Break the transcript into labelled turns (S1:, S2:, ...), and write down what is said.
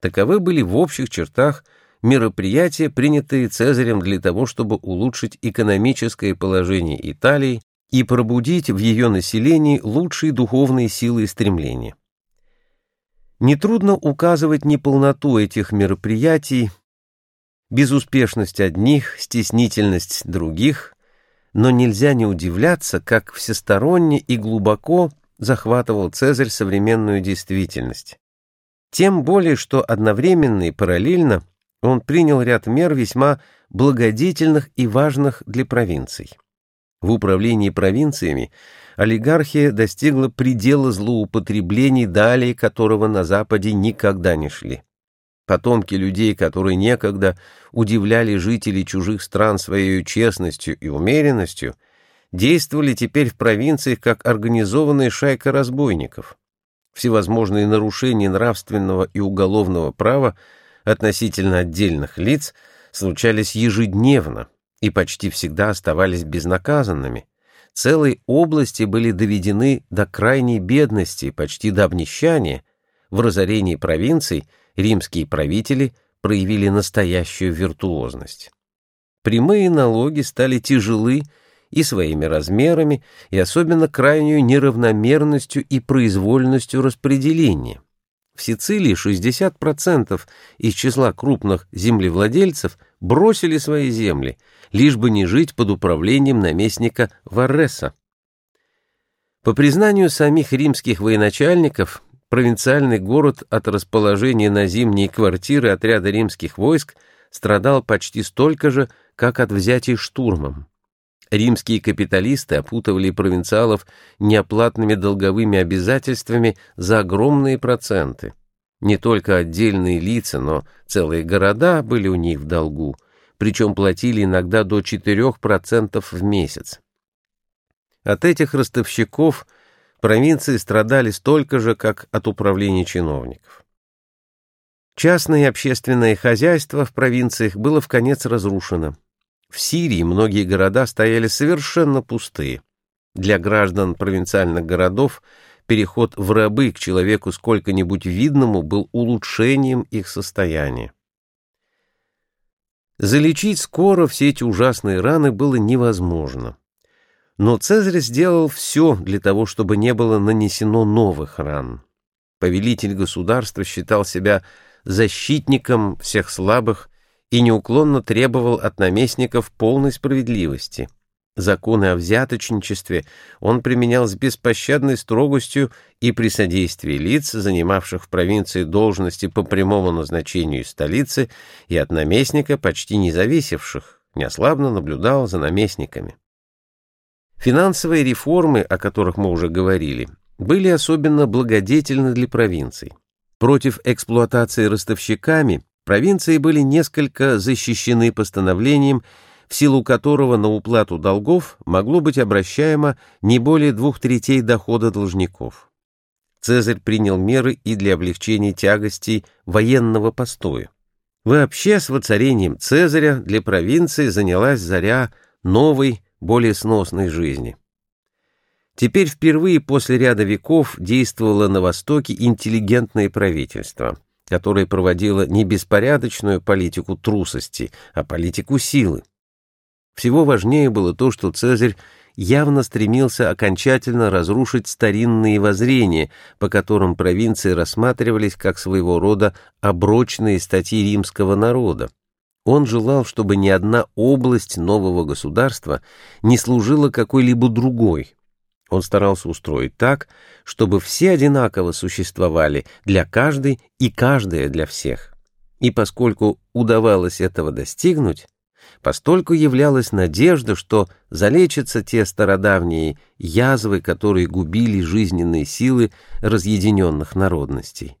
S1: Таковы были в общих чертах мероприятия, принятые Цезарем для того, чтобы улучшить экономическое положение Италии и пробудить в ее населении лучшие духовные силы и стремления. Нетрудно указывать неполноту этих мероприятий, безуспешность одних, стеснительность других, но нельзя не удивляться, как всесторонне и глубоко захватывал Цезарь современную действительность. Тем более, что одновременно и параллельно он принял ряд мер весьма благодетельных и важных для провинций. В управлении провинциями олигархия достигла предела злоупотреблений, далее которого на Западе никогда не шли. Потомки людей, которые некогда удивляли жителей чужих стран своей честностью и умеренностью, действовали теперь в провинциях как организованная шайка разбойников. Всевозможные нарушения нравственного и уголовного права относительно отдельных лиц случались ежедневно и почти всегда оставались безнаказанными. Целые области были доведены до крайней бедности, почти до обнищания. В разорении провинций римские правители проявили настоящую виртуозность. Прямые налоги стали тяжелы и своими размерами, и особенно крайнюю неравномерностью и произвольностью распределения. В Сицилии 60% из числа крупных землевладельцев бросили свои земли, лишь бы не жить под управлением наместника Варреса. По признанию самих римских военачальников, провинциальный город от расположения на зимние квартиры отряда римских войск страдал почти столько же, как от взятия штурмом. Римские капиталисты опутывали провинциалов неоплатными долговыми обязательствами за огромные проценты. Не только отдельные лица, но целые города были у них в долгу, причем платили иногда до 4% в месяц. От этих ростовщиков провинции страдали столько же, как от управления чиновников. Частное и общественное хозяйство в провинциях было в конец разрушено. В Сирии многие города стояли совершенно пустые. Для граждан провинциальных городов переход в рабы к человеку сколько-нибудь видному был улучшением их состояния. Залечить скоро все эти ужасные раны было невозможно. Но Цезарь сделал все для того, чтобы не было нанесено новых ран. Повелитель государства считал себя защитником всех слабых и неуклонно требовал от наместников полной справедливости. Законы о взяточничестве он применял с беспощадной строгостью и при содействии лиц, занимавших в провинции должности по прямому назначению из столицы, и от наместника, почти не зависевших, неослабно наблюдал за наместниками. Финансовые реформы, о которых мы уже говорили, были особенно благодетельны для провинций. Против эксплуатации ростовщиками Провинции были несколько защищены постановлением, в силу которого на уплату долгов могло быть обращаемо не более двух третей дохода должников. Цезарь принял меры и для облегчения тягостей военного постоя. Вообще, с воцарением Цезаря для провинции занялась заря новой, более сносной жизни. Теперь впервые после ряда веков действовало на Востоке интеллигентное правительство – которая проводила не беспорядочную политику трусости, а политику силы. Всего важнее было то, что Цезарь явно стремился окончательно разрушить старинные воззрения, по которым провинции рассматривались как своего рода оброчные статьи римского народа. Он желал, чтобы ни одна область нового государства не служила какой-либо другой, он старался устроить так, чтобы все одинаково существовали для каждой и каждая для всех. И поскольку удавалось этого достигнуть, постольку являлась надежда, что залечатся те стародавние язвы, которые губили жизненные силы разъединенных народностей.